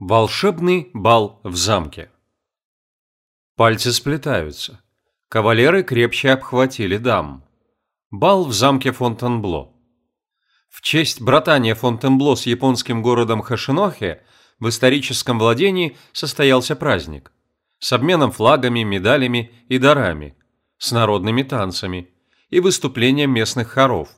Волшебный бал в замке. Пальцы сплетаются. Кавалеры крепче обхватили дам. Бал в замке Фонтенбло. В честь братания Фонтенбло с японским городом Хашинохе в историческом владении состоялся праздник. С обменом флагами, медалями и дарами, с народными танцами и выступлением местных хоров.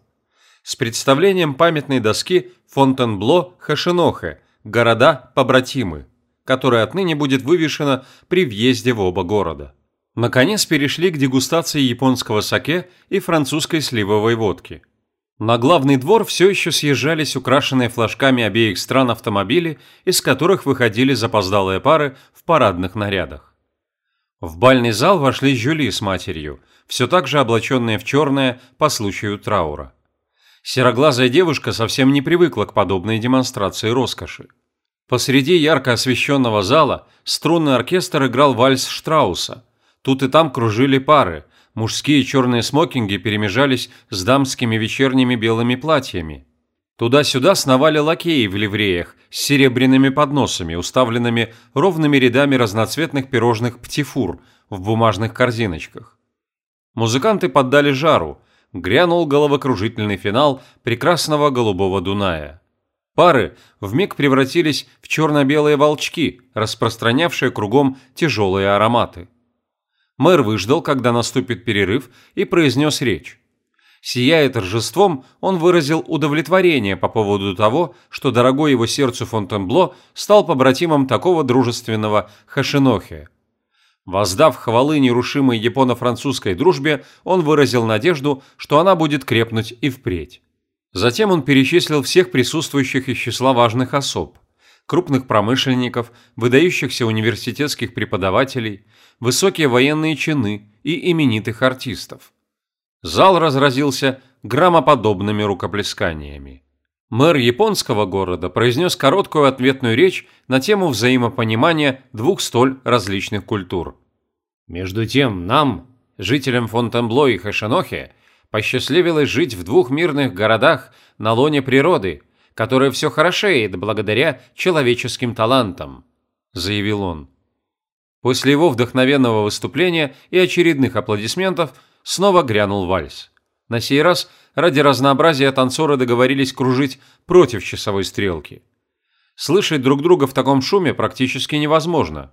С представлением памятной доски Фонтенбло Хашинохе – города-побратимы, которая отныне будет вывешена при въезде в оба города. Наконец перешли к дегустации японского саке и французской сливовой водки. На главный двор все еще съезжались украшенные флажками обеих стран автомобили, из которых выходили запоздалые пары в парадных нарядах. В бальный зал вошли Жюли с матерью, все так же облаченные в черное по случаю траура. Сероглазая девушка совсем не привыкла к подобной демонстрации роскоши. Посреди ярко освещенного зала струнный оркестр играл вальс Штрауса. Тут и там кружили пары. Мужские черные смокинги перемежались с дамскими вечерними белыми платьями. Туда-сюда сновали лакеи в ливреях с серебряными подносами, уставленными ровными рядами разноцветных пирожных птифур в бумажных корзиночках. Музыканты поддали жару, грянул головокружительный финал прекрасного голубого Дуная. Пары вмиг превратились в черно-белые волчки, распространявшие кругом тяжелые ароматы. Мэр выждал, когда наступит перерыв, и произнес речь. Сияя торжеством, он выразил удовлетворение по поводу того, что дорогой его сердцу Фонтенбло стал побратимом такого дружественного Хашинохи. Воздав хвалы нерушимой японо-французской дружбе, он выразил надежду, что она будет крепнуть и впредь. Затем он перечислил всех присутствующих из числа важных особ, крупных промышленников, выдающихся университетских преподавателей, высокие военные чины и именитых артистов. Зал разразился громоподобными рукоплесканиями. Мэр японского города произнес короткую ответную речь на тему взаимопонимания двух столь различных культур. Между тем нам, жителям Фонтенбло и Хашинохе, посчастливилось жить в двух мирных городах на лоне природы, которая все хорошеет благодаря человеческим талантам», – заявил он. После его вдохновенного выступления и очередных аплодисментов снова грянул вальс. На сей раз ради разнообразия танцоры договорились кружить против часовой стрелки. Слышать друг друга в таком шуме практически невозможно.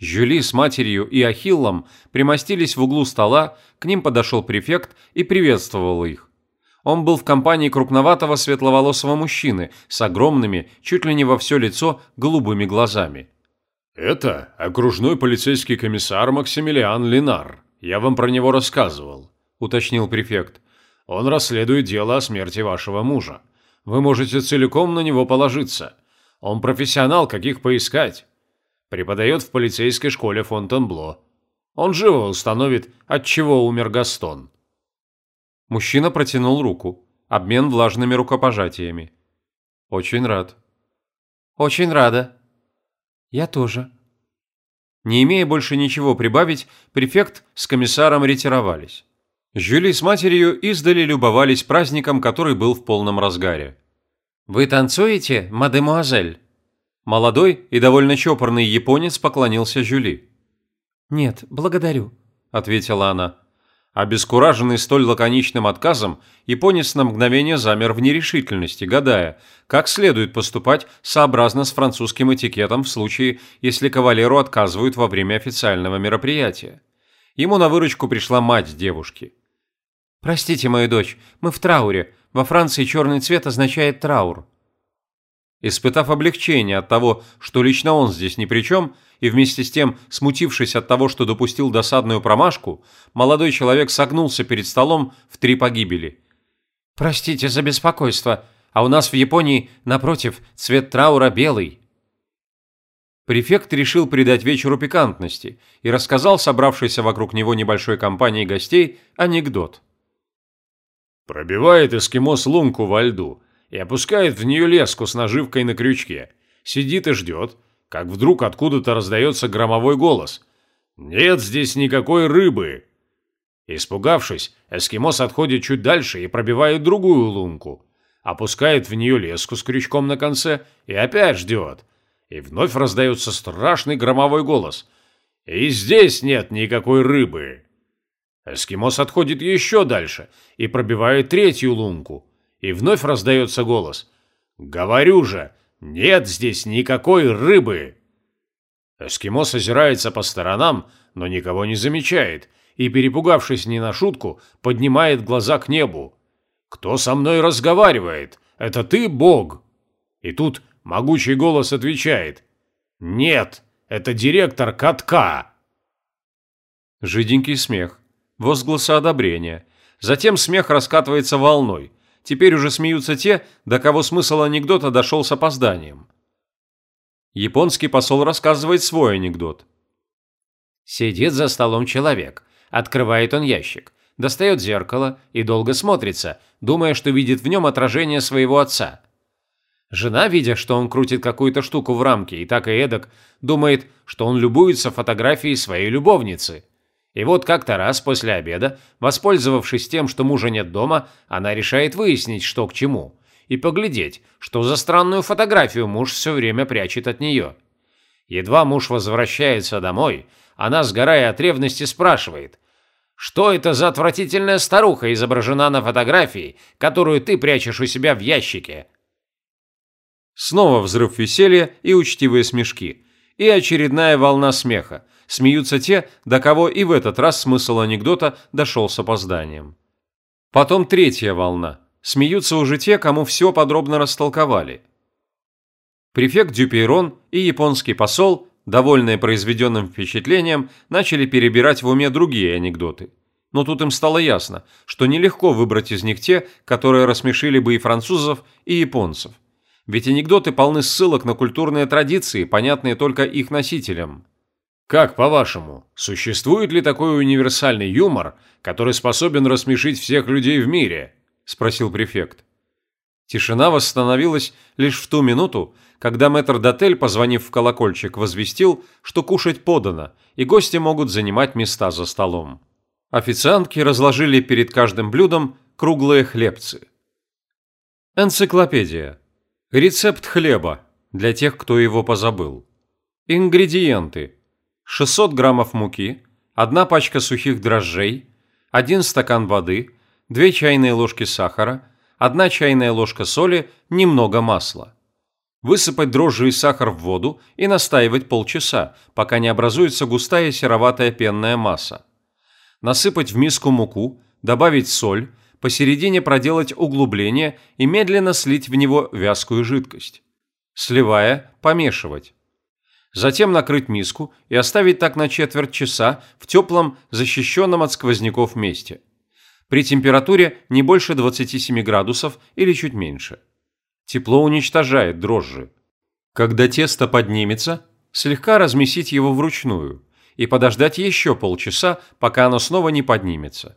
Жюли с матерью и Ахиллом примостились в углу стола, к ним подошел префект и приветствовал их. Он был в компании крупноватого светловолосого мужчины с огромными, чуть ли не во все лицо, голубыми глазами. «Это окружной полицейский комиссар Максимилиан Линар. Я вам про него рассказывал», – уточнил префект. Он расследует дело о смерти вашего мужа. Вы можете целиком на него положиться. Он профессионал, каких поискать. Преподает в полицейской школе Фонтенбло. Он живо установит, от чего умер Гастон. Мужчина протянул руку. Обмен влажными рукопожатиями. Очень рад. Очень рада. Я тоже. Не имея больше ничего прибавить, префект с комиссаром ретировались. Жюли с матерью издали любовались праздником, который был в полном разгаре. «Вы танцуете, мадемуазель?» Молодой и довольно чопорный японец поклонился Жюли. «Нет, благодарю», – ответила она. Обескураженный столь лаконичным отказом, японец на мгновение замер в нерешительности, гадая, как следует поступать сообразно с французским этикетом в случае, если кавалеру отказывают во время официального мероприятия. Ему на выручку пришла мать девушки. «Простите, мою дочь, мы в трауре. Во Франции черный цвет означает траур». Испытав облегчение от того, что лично он здесь ни при чем, и вместе с тем, смутившись от того, что допустил досадную промашку, молодой человек согнулся перед столом в три погибели. «Простите за беспокойство, а у нас в Японии, напротив, цвет траура белый». Префект решил придать вечеру пикантности и рассказал собравшейся вокруг него небольшой компании гостей анекдот. Пробивает эскимос лунку во льду и опускает в нее леску с наживкой на крючке. Сидит и ждет, как вдруг откуда-то раздается громовой голос. «Нет здесь никакой рыбы!» Испугавшись, эскимос отходит чуть дальше и пробивает другую лунку. Опускает в нее леску с крючком на конце и опять ждет. И вновь раздается страшный громовой голос. «И здесь нет никакой рыбы!» Эскимос отходит еще дальше и пробивает третью лунку. И вновь раздается голос. «Говорю же, нет здесь никакой рыбы!» Эскимос озирается по сторонам, но никого не замечает, и, перепугавшись не на шутку, поднимает глаза к небу. «Кто со мной разговаривает? Это ты, Бог?» И тут могучий голос отвечает. «Нет, это директор катка!» Жиденький смех, возгласы одобрения. Затем смех раскатывается волной. Теперь уже смеются те, до кого смысл анекдота дошел с опозданием. Японский посол рассказывает свой анекдот. Сидит за столом человек. Открывает он ящик, достает зеркало и долго смотрится, думая, что видит в нем отражение своего отца. Жена, видя, что он крутит какую-то штуку в рамке и так и эдак, думает, что он любуется фотографией своей любовницы. И вот как-то раз после обеда, воспользовавшись тем, что мужа нет дома, она решает выяснить, что к чему, и поглядеть, что за странную фотографию муж все время прячет от нее. Едва муж возвращается домой, она, сгорая от ревности, спрашивает, «Что это за отвратительная старуха изображена на фотографии, которую ты прячешь у себя в ящике?» Снова взрыв веселья и учтивые смешки. И очередная волна смеха. Смеются те, до кого и в этот раз смысл анекдота дошел с опозданием. Потом третья волна. Смеются уже те, кому все подробно растолковали. Префект Дюпейрон и японский посол, довольные произведенным впечатлением, начали перебирать в уме другие анекдоты. Но тут им стало ясно, что нелегко выбрать из них те, которые рассмешили бы и французов, и японцев – ведь анекдоты полны ссылок на культурные традиции, понятные только их носителям. Как, по-вашему, существует ли такой универсальный юмор, который способен рассмешить всех людей в мире? спросил префект. Тишина восстановилась лишь в ту минуту, когда мэтр Дотель, позвонив в колокольчик, возвестил, что кушать подано, и гости могут занимать места за столом. Официантки разложили перед каждым блюдом круглые хлебцы. Энциклопедия. Рецепт хлеба для тех, кто его позабыл. Ингредиенты. 600 граммов муки, одна пачка сухих дрожжей, один стакан воды, 2 чайные ложки сахара, одна чайная ложка соли, немного масла. Высыпать дрожжи и сахар в воду и настаивать полчаса, пока не образуется густая сероватая пенная масса. Насыпать в миску муку, добавить соль, посередине проделать углубление и медленно слить в него вязкую жидкость. Сливая, помешивать. Затем накрыть миску и оставить так на четверть часа в теплом, защищенном от сквозняков месте. При температуре не больше 27 градусов или чуть меньше. Тепло уничтожает дрожжи. Когда тесто поднимется, слегка размесить его вручную и подождать еще полчаса, пока оно снова не поднимется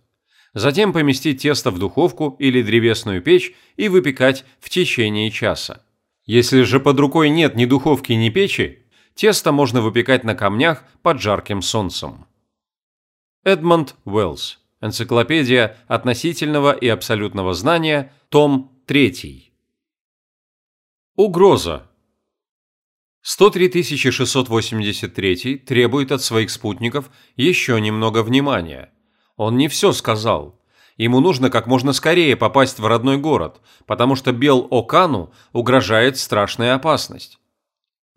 затем поместить тесто в духовку или древесную печь и выпекать в течение часа. Если же под рукой нет ни духовки, ни печи, тесто можно выпекать на камнях под жарким солнцем. Эдмонд Уэллс. Энциклопедия относительного и абсолютного знания, том 3. Угроза. 103 683 требует от своих спутников еще немного внимания – он не все сказал. Ему нужно как можно скорее попасть в родной город, потому что Бел-Окану угрожает страшная опасность.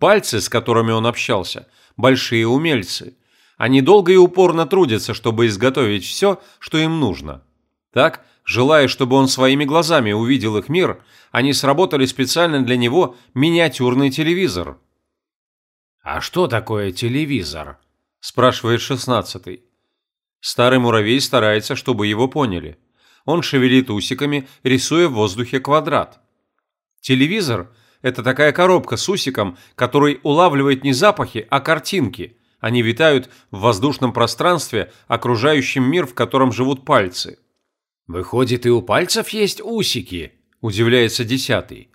Пальцы, с которыми он общался, большие умельцы. Они долго и упорно трудятся, чтобы изготовить все, что им нужно. Так, желая, чтобы он своими глазами увидел их мир, они сработали специально для него миниатюрный телевизор. «А что такое телевизор?» – спрашивает шестнадцатый. Старый муравей старается, чтобы его поняли. Он шевелит усиками, рисуя в воздухе квадрат. Телевизор – это такая коробка с усиком, который улавливает не запахи, а картинки. Они витают в воздушном пространстве, окружающем мир, в котором живут пальцы. «Выходит, и у пальцев есть усики?» – удивляется десятый.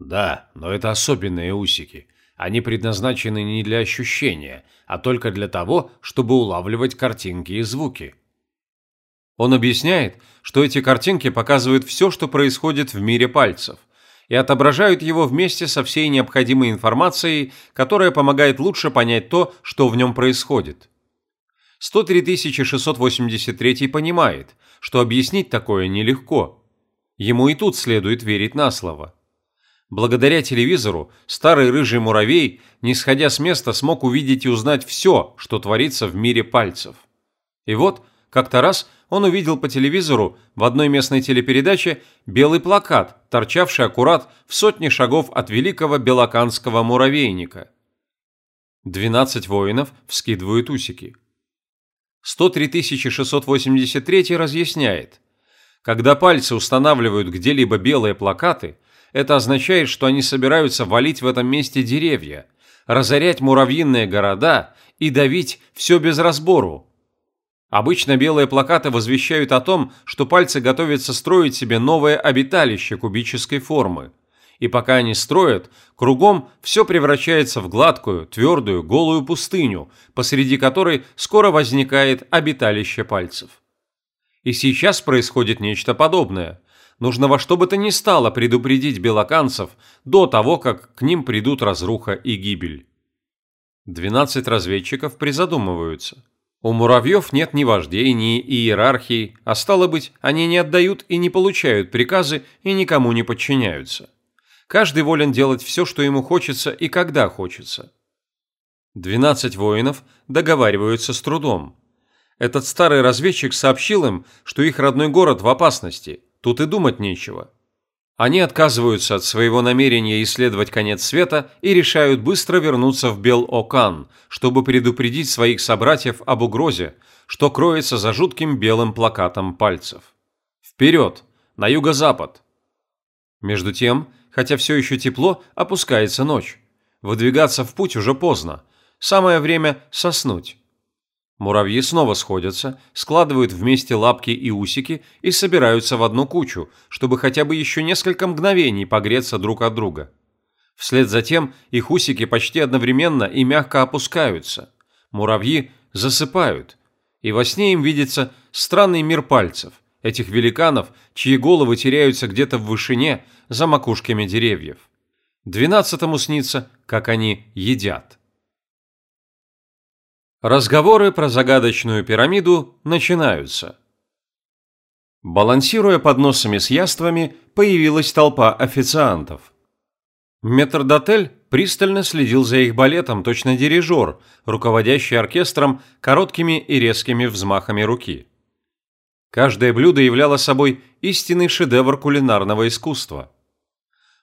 «Да, но это особенные усики. Они предназначены не для ощущения, а только для того, чтобы улавливать картинки и звуки. Он объясняет, что эти картинки показывают все, что происходит в мире пальцев, и отображают его вместе со всей необходимой информацией, которая помогает лучше понять то, что в нем происходит. 103 683 понимает, что объяснить такое нелегко. Ему и тут следует верить на слово. Благодаря телевизору старый рыжий муравей, не сходя с места, смог увидеть и узнать все, что творится в мире пальцев. И вот, как-то раз он увидел по телевизору в одной местной телепередаче белый плакат, торчавший аккурат в сотне шагов от великого белоканского муравейника. 12 воинов вскидывают усики. 103 683 разъясняет. Когда пальцы устанавливают где-либо белые плакаты, это означает, что они собираются валить в этом месте деревья, разорять муравьиные города и давить все без разбору, Обычно белые плакаты возвещают о том, что пальцы готовятся строить себе новое обиталище кубической формы. И пока они строят, кругом все превращается в гладкую, твердую, голую пустыню, посреди которой скоро возникает обиталище пальцев. И сейчас происходит нечто подобное. Нужно во что бы то ни стало предупредить белоканцев до того, как к ним придут разруха и гибель. 12 разведчиков призадумываются – у муравьев нет ни вождей, ни иерархии, а стало быть, они не отдают и не получают приказы и никому не подчиняются. Каждый волен делать все, что ему хочется и когда хочется. Двенадцать воинов договариваются с трудом. Этот старый разведчик сообщил им, что их родной город в опасности, тут и думать нечего. Они отказываются от своего намерения исследовать конец света и решают быстро вернуться в Бел-Окан, чтобы предупредить своих собратьев об угрозе, что кроется за жутким белым плакатом пальцев. Вперед! На юго-запад! Между тем, хотя все еще тепло, опускается ночь. Выдвигаться в путь уже поздно. Самое время соснуть. Муравьи снова сходятся, складывают вместе лапки и усики и собираются в одну кучу, чтобы хотя бы еще несколько мгновений погреться друг от друга. Вслед за тем их усики почти одновременно и мягко опускаются. Муравьи засыпают. И во сне им видится странный мир пальцев, этих великанов, чьи головы теряются где-то в вышине за макушками деревьев. Двенадцатому снится, как они едят. Разговоры про загадочную пирамиду начинаются. Балансируя подносами с яствами, появилась толпа официантов. Метрдотель пристально следил за их балетом, точно дирижер, руководящий оркестром короткими и резкими взмахами руки. Каждое блюдо являло собой истинный шедевр кулинарного искусства.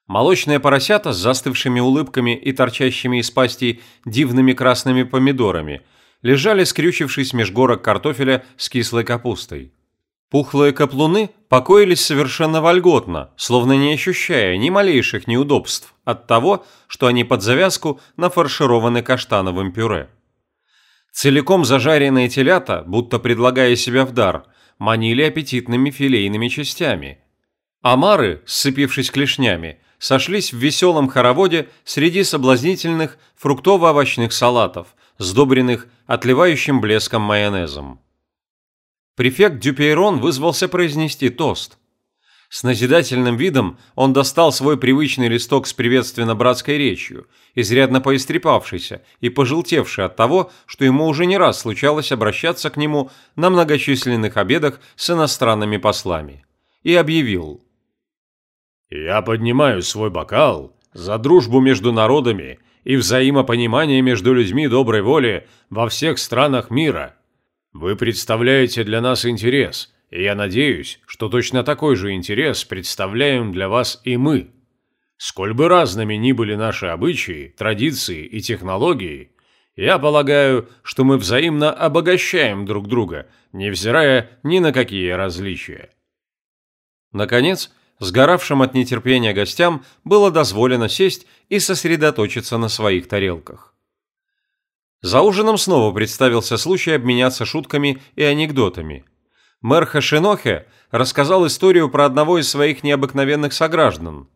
Молочные поросята с застывшими улыбками и торчащими из пасти дивными красными помидорами – лежали, скрючившись меж горок картофеля с кислой капустой. Пухлые каплуны покоились совершенно вольготно, словно не ощущая ни малейших неудобств от того, что они под завязку нафаршированы каштановым пюре. Целиком зажаренные телята, будто предлагая себя в дар, манили аппетитными филейными частями. Амары, сцепившись клешнями, сошлись в веселом хороводе среди соблазнительных фруктово-овощных салатов – сдобренных отливающим блеском майонезом. Префект Дюпейрон вызвался произнести тост. С назидательным видом он достал свой привычный листок с приветственно-братской речью, изрядно поистрепавшийся и пожелтевший от того, что ему уже не раз случалось обращаться к нему на многочисленных обедах с иностранными послами, и объявил. «Я поднимаю свой бокал за дружбу между народами и взаимопонимание между людьми доброй воли во всех странах мира. Вы представляете для нас интерес, и я надеюсь, что точно такой же интерес представляем для вас и мы. Сколь бы разными ни были наши обычаи, традиции и технологии, я полагаю, что мы взаимно обогащаем друг друга, невзирая ни на какие различия. Наконец, сгоравшим от нетерпения гостям было дозволено сесть и сосредоточиться на своих тарелках. За ужином снова представился случай обменяться шутками и анекдотами. Мэр Хашинохе рассказал историю про одного из своих необыкновенных сограждан.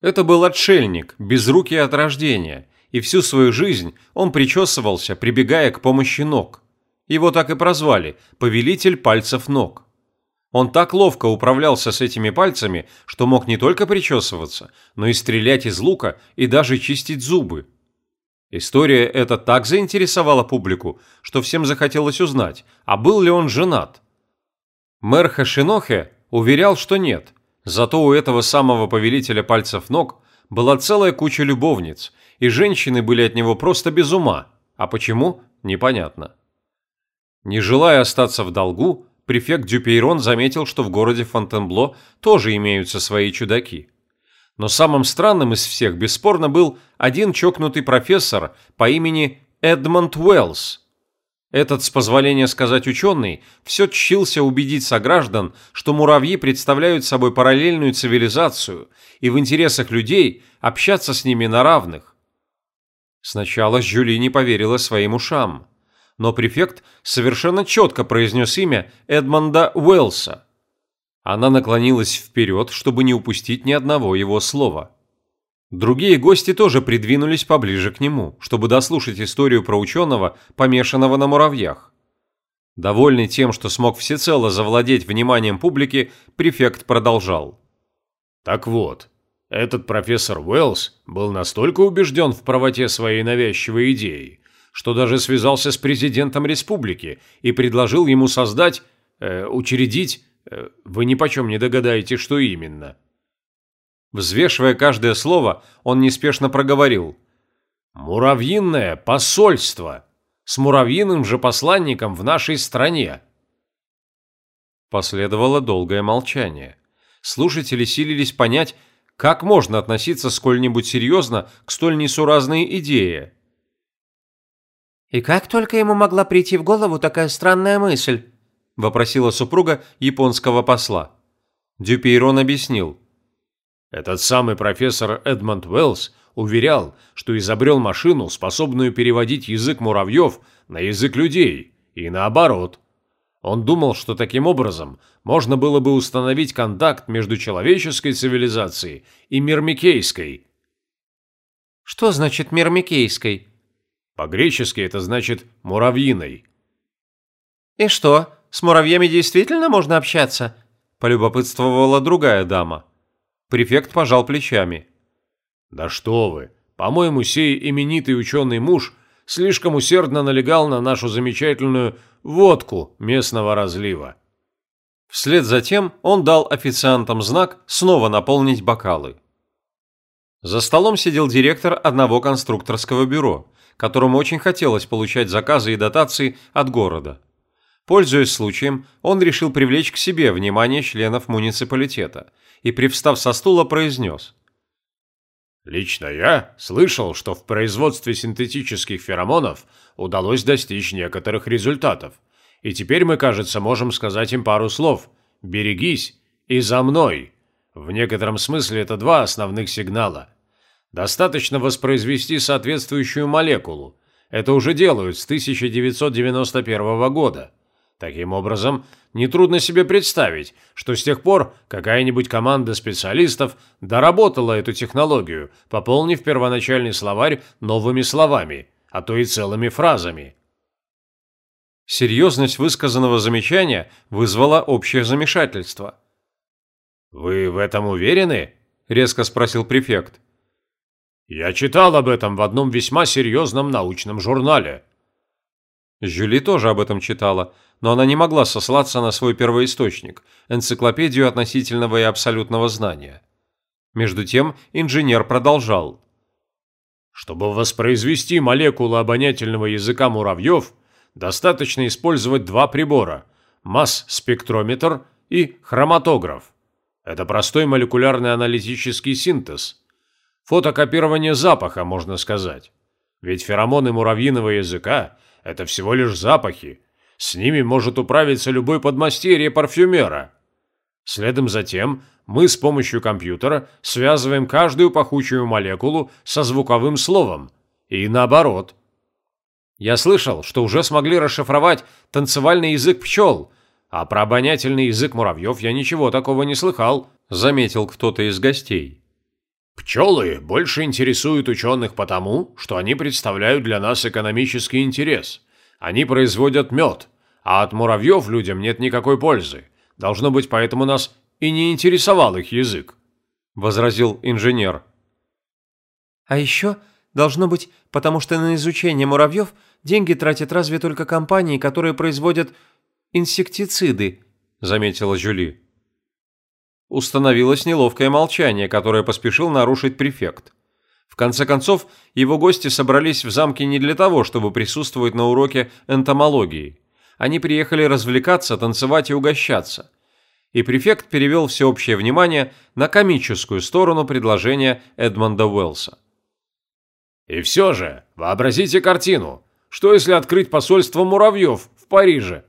Это был отшельник, безрукий от рождения, и всю свою жизнь он причесывался, прибегая к помощи ног. Его так и прозвали – «повелитель пальцев ног». Он так ловко управлялся с этими пальцами, что мог не только причесываться, но и стрелять из лука и даже чистить зубы. История эта так заинтересовала публику, что всем захотелось узнать, а был ли он женат. Мэр Хашинохе уверял, что нет, зато у этого самого повелителя пальцев ног была целая куча любовниц, и женщины были от него просто без ума, а почему – непонятно. Не желая остаться в долгу, префект Дюпейрон заметил, что в городе Фонтенбло тоже имеются свои чудаки. Но самым странным из всех бесспорно был один чокнутый профессор по имени Эдмонд Уэллс. Этот, с позволения сказать ученый, все тщился убедить сограждан, что муравьи представляют собой параллельную цивилизацию и в интересах людей общаться с ними на равных. Сначала Жюли не поверила своим ушам но префект совершенно четко произнес имя Эдмонда Уэллса. Она наклонилась вперед, чтобы не упустить ни одного его слова. Другие гости тоже придвинулись поближе к нему, чтобы дослушать историю про ученого, помешанного на муравьях. Довольный тем, что смог всецело завладеть вниманием публики, префект продолжал. «Так вот, этот профессор Уэллс был настолько убежден в правоте своей навязчивой идеи, что даже связался с президентом республики и предложил ему создать, э, учредить, э, вы ни почем не догадаетесь, что именно. Взвешивая каждое слово, он неспешно проговорил. «Муравьиное посольство! С муравьиным же посланником в нашей стране!» Последовало долгое молчание. Слушатели силились понять, как можно относиться сколь-нибудь серьезно к столь несуразной идее. «И как только ему могла прийти в голову такая странная мысль?» – вопросила супруга японского посла. Дюпейрон объяснил. «Этот самый профессор Эдмонд Уэллс уверял, что изобрел машину, способную переводить язык муравьев на язык людей, и наоборот. Он думал, что таким образом можно было бы установить контакт между человеческой цивилизацией и мирмикейской». «Что значит мирмикейской?» По-гречески это значит «муравьиной». «И что, с муравьями действительно можно общаться?» – полюбопытствовала другая дама. Префект пожал плечами. «Да что вы! По-моему, сей именитый ученый муж слишком усердно налегал на нашу замечательную водку местного разлива». Вслед за тем он дал официантам знак снова наполнить бокалы. За столом сидел директор одного конструкторского бюро, которому очень хотелось получать заказы и дотации от города. Пользуясь случаем, он решил привлечь к себе внимание членов муниципалитета и, привстав со стула, произнес. «Лично я слышал, что в производстве синтетических феромонов удалось достичь некоторых результатов, и теперь мы, кажется, можем сказать им пару слов «берегись» и «за мной». В некотором смысле это два основных сигнала. Достаточно воспроизвести соответствующую молекулу. Это уже делают с 1991 года. Таким образом, нетрудно себе представить, что с тех пор какая-нибудь команда специалистов доработала эту технологию, пополнив первоначальный словарь новыми словами, а то и целыми фразами. Серьезность высказанного замечания вызвала общее замешательство. «Вы в этом уверены?» – резко спросил префект. Я читал об этом в одном весьма серьезном научном журнале. Жюли тоже об этом читала, но она не могла сослаться на свой первоисточник – энциклопедию относительного и абсолютного знания. Между тем инженер продолжал. Чтобы воспроизвести молекулы обонятельного языка муравьев, достаточно использовать два прибора – масс-спектрометр и хроматограф. Это простой молекулярный аналитический синтез – Фотокопирование запаха, можно сказать. Ведь феромоны муравьиного языка – это всего лишь запахи. С ними может управиться любой подмастерье парфюмера. Следом за тем мы с помощью компьютера связываем каждую пахучую молекулу со звуковым словом. И наоборот. Я слышал, что уже смогли расшифровать танцевальный язык пчел, а про обонятельный язык муравьев я ничего такого не слыхал, заметил кто-то из гостей. Пчелы больше интересуют ученых потому, что они представляют для нас экономический интерес. Они производят мед, а от муравьев людям нет никакой пользы. Должно быть, поэтому нас и не интересовал их язык», – возразил инженер. «А еще, должно быть, потому что на изучение муравьев деньги тратят разве только компании, которые производят инсектициды», – заметила Жюли. Установилось неловкое молчание, которое поспешил нарушить префект. В конце концов, его гости собрались в замке не для того, чтобы присутствовать на уроке энтомологии. Они приехали развлекаться, танцевать и угощаться. И префект перевел всеобщее внимание на комическую сторону предложения Эдмонда Уэллса. «И все же, вообразите картину. Что если открыть посольство муравьев в Париже?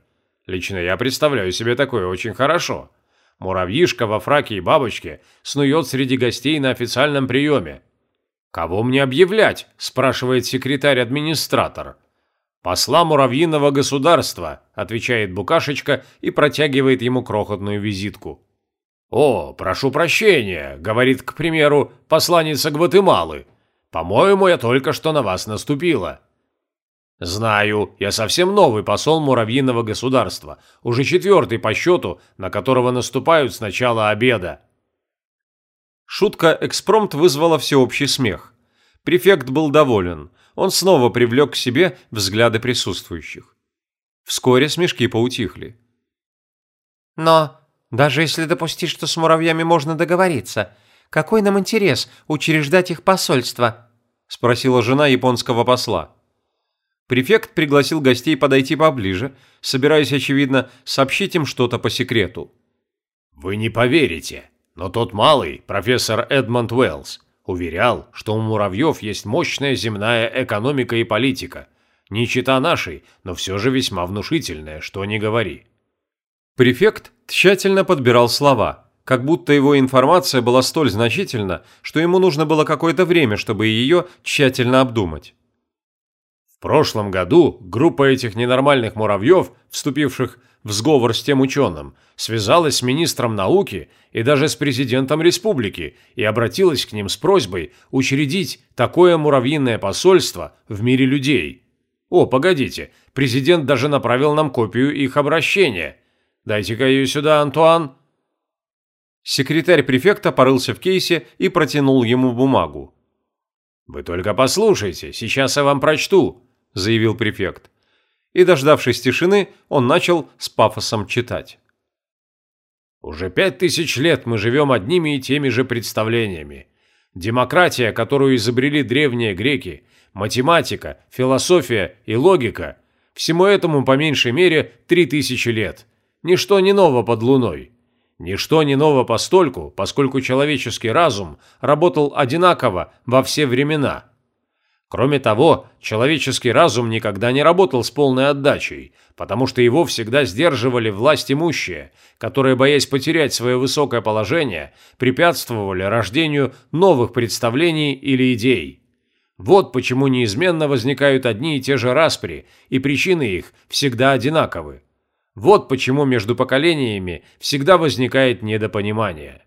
Лично я представляю себе такое очень хорошо. Муравьишка во фраке и бабочке снует среди гостей на официальном приеме. «Кого мне объявлять?» – спрашивает секретарь-администратор. «Посла муравьиного государства», – отвечает Букашечка и протягивает ему крохотную визитку. «О, прошу прощения», – говорит, к примеру, посланница Гватемалы. «По-моему, я только что на вас наступила». «Знаю, я совсем новый посол муравьиного государства, уже четвертый по счету, на которого наступают с начала обеда». Шутка экспромт вызвала всеобщий смех. Префект был доволен. Он снова привлек к себе взгляды присутствующих. Вскоре смешки поутихли. «Но даже если допустить, что с муравьями можно договориться, какой нам интерес учреждать их посольство?» – спросила жена японского посла. Префект пригласил гостей подойти поближе, собираясь, очевидно, сообщить им что-то по секрету. «Вы не поверите», но тот малый, профессор Эдмонд Уэллс, уверял, что у муравьев есть мощная земная экономика и политика. Не чита нашей, но все же весьма внушительная, что не говори. Префект тщательно подбирал слова, как будто его информация была столь значительна, что ему нужно было какое-то время, чтобы ее тщательно обдумать. Прошлом году группа этих ненормальных муравьев, вступивших в сговор с тем ученым, связалась с министром науки и даже с президентом республики и обратилась к ним с просьбой учредить такое муравьиное посольство в мире людей. О, погодите, президент даже направил нам копию их обращения. Дайте-ка ее сюда, Антуан. Секретарь префекта порылся в кейсе и протянул ему бумагу. «Вы только послушайте, сейчас я вам прочту», – заявил префект и, дождавшись тишины, он начал с пафосом читать. «Уже пять тысяч лет мы живем одними и теми же представлениями. Демократия, которую изобрели древние греки, математика, философия и логика – всему этому по меньшей мере три тысячи лет. Ничто не ново под луной. Ничто не ново постольку, поскольку человеческий разум работал одинаково во все времена – Кроме того, человеческий разум никогда не работал с полной отдачей, потому что его всегда сдерживали власть имущие, которые, боясь потерять свое высокое положение, препятствовали рождению новых представлений или идей. Вот почему неизменно возникают одни и те же распри, и причины их всегда одинаковы. Вот почему между поколениями всегда возникает недопонимание.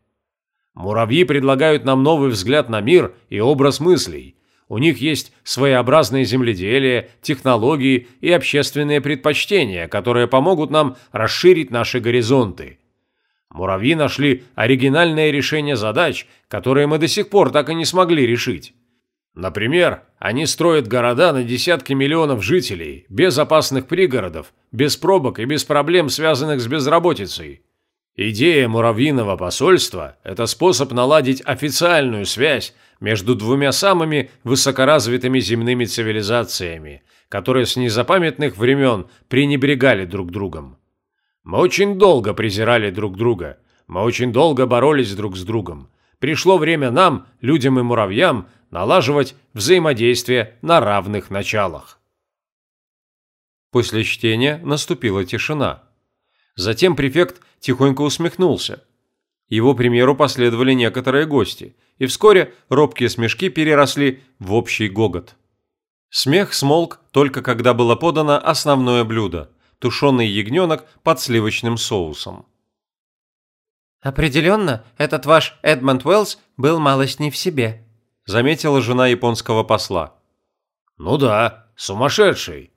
Муравьи предлагают нам новый взгляд на мир и образ мыслей, у них есть своеобразное земледелие, технологии и общественные предпочтения, которые помогут нам расширить наши горизонты. Муравьи нашли оригинальное решение задач, которые мы до сих пор так и не смогли решить. Например, они строят города на десятки миллионов жителей, без опасных пригородов, без пробок и без проблем, связанных с безработицей. Идея муравьиного посольства – это способ наладить официальную связь между двумя самыми высокоразвитыми земными цивилизациями, которые с незапамятных времен пренебрегали друг другом. Мы очень долго презирали друг друга, мы очень долго боролись друг с другом. Пришло время нам, людям и муравьям, налаживать взаимодействие на равных началах. После чтения наступила тишина. Затем префект тихонько усмехнулся. Его примеру последовали некоторые гости – и вскоре робкие смешки переросли в общий гогот. Смех смолк только когда было подано основное блюдо – тушеный ягненок под сливочным соусом. «Определенно, этот ваш Эдмонд Уэллс был малость не в себе», – заметила жена японского посла. «Ну да, сумасшедший».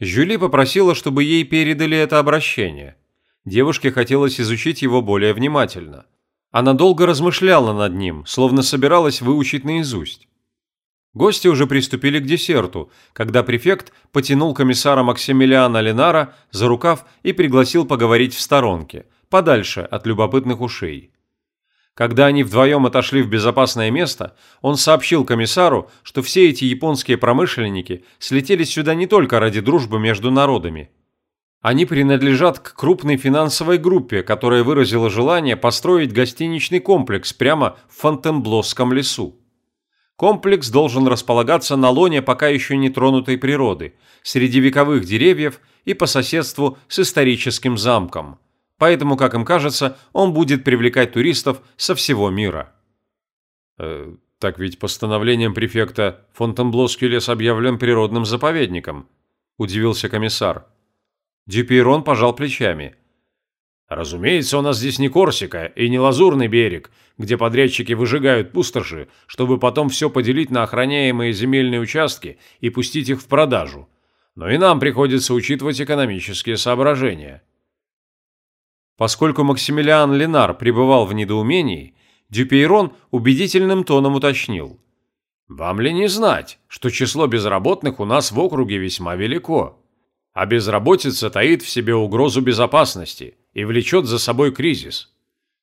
Жюли попросила, чтобы ей передали это обращение. Девушке хотелось изучить его более внимательно. Она долго размышляла над ним, словно собиралась выучить наизусть. Гости уже приступили к десерту, когда префект потянул комиссара Максимилиана Ленара за рукав и пригласил поговорить в сторонке, подальше от любопытных ушей. Когда они вдвоем отошли в безопасное место, он сообщил комиссару, что все эти японские промышленники слетели сюда не только ради дружбы между народами. Они принадлежат к крупной финансовой группе, которая выразила желание построить гостиничный комплекс прямо в Фонтенблосском лесу. Комплекс должен располагаться на лоне пока еще не тронутой природы, среди вековых деревьев и по соседству с историческим замком – поэтому, как им кажется, он будет привлекать туристов со всего мира. Э, так ведь постановлением префекта Фонтенблосский лес объявлен природным заповедником, удивился комиссар. Дюпейрон пожал плечами. Разумеется, у нас здесь не Корсика и не Лазурный берег, где подрядчики выжигают пустоши, чтобы потом все поделить на охраняемые земельные участки и пустить их в продажу. Но и нам приходится учитывать экономические соображения. Поскольку Максимилиан Ленар пребывал в недоумении, Дюпейрон убедительным тоном уточнил. «Вам ли не знать, что число безработных у нас в округе весьма велико? А безработица таит в себе угрозу безопасности и влечет за собой кризис.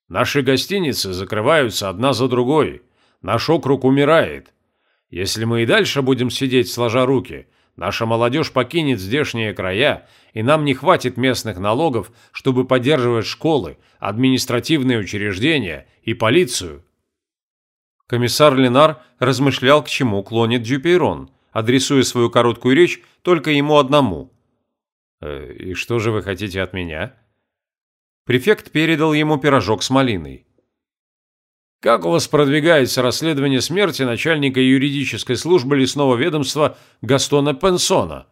Наши гостиницы закрываются одна за другой, наш округ умирает. Если мы и дальше будем сидеть сложа руки – Наша молодежь покинет здешние края, и нам не хватит местных налогов, чтобы поддерживать школы, административные учреждения и полицию. Комиссар Ленар размышлял, к чему клонит Дюпейрон, адресуя свою короткую речь только ему одному. «Э, «И что же вы хотите от меня?» Префект передал ему пирожок с малиной. Как у вас продвигается расследование смерти начальника юридической службы лесного ведомства Гастона Пенсона?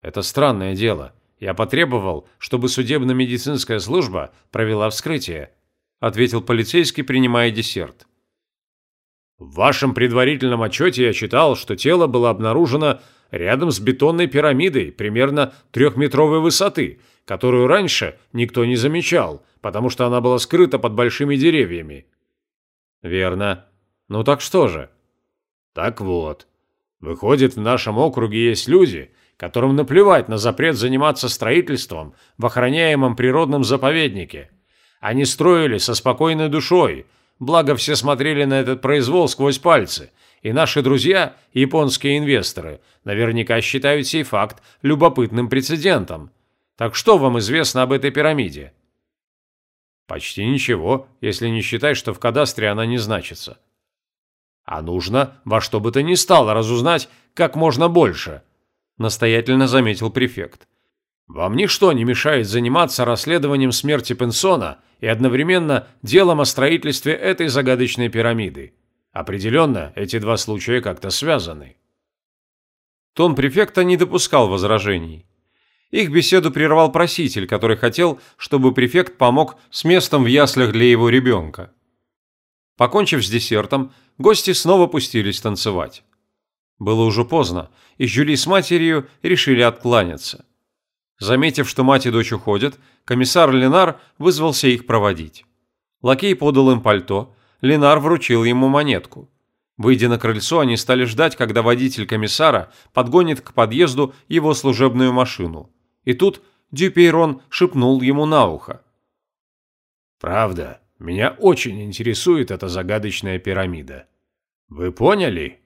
Это странное дело. Я потребовал, чтобы судебно-медицинская служба провела вскрытие, ответил полицейский, принимая десерт. В вашем предварительном отчете я читал, что тело было обнаружено рядом с бетонной пирамидой примерно трехметровой высоты, которую раньше никто не замечал, потому что она была скрыта под большими деревьями. Верно. Ну так что же? Так вот. Выходит, в нашем округе есть люди, которым наплевать на запрет заниматься строительством в охраняемом природном заповеднике. Они строили со спокойной душой, благо все смотрели на этот произвол сквозь пальцы, и наши друзья, японские инвесторы, наверняка считают сей факт любопытным прецедентом. Так что вам известно об этой пирамиде? Почти ничего, если не считать, что в кадастре она не значится. А нужно во что бы то ни стало разузнать как можно больше, настоятельно заметил префект. Вам ничто не мешает заниматься расследованием смерти Пенсона и одновременно делом о строительстве этой загадочной пирамиды. Определенно, эти два случая как-то связаны. Тон префекта не допускал возражений. Их беседу прервал проситель, который хотел, чтобы префект помог с местом в яслях для его ребенка. Покончив с десертом, гости снова пустились танцевать. Было уже поздно, и Жюли с матерью решили откланяться. Заметив, что мать и дочь уходят, комиссар Ленар вызвался их проводить. Лакей подал им пальто, Ленар вручил ему монетку. Выйдя на крыльцо, они стали ждать, когда водитель комиссара подгонит к подъезду его служебную машину. И тут Дюпейрон шепнул ему на ухо. «Правда, меня очень интересует эта загадочная пирамида. Вы поняли?»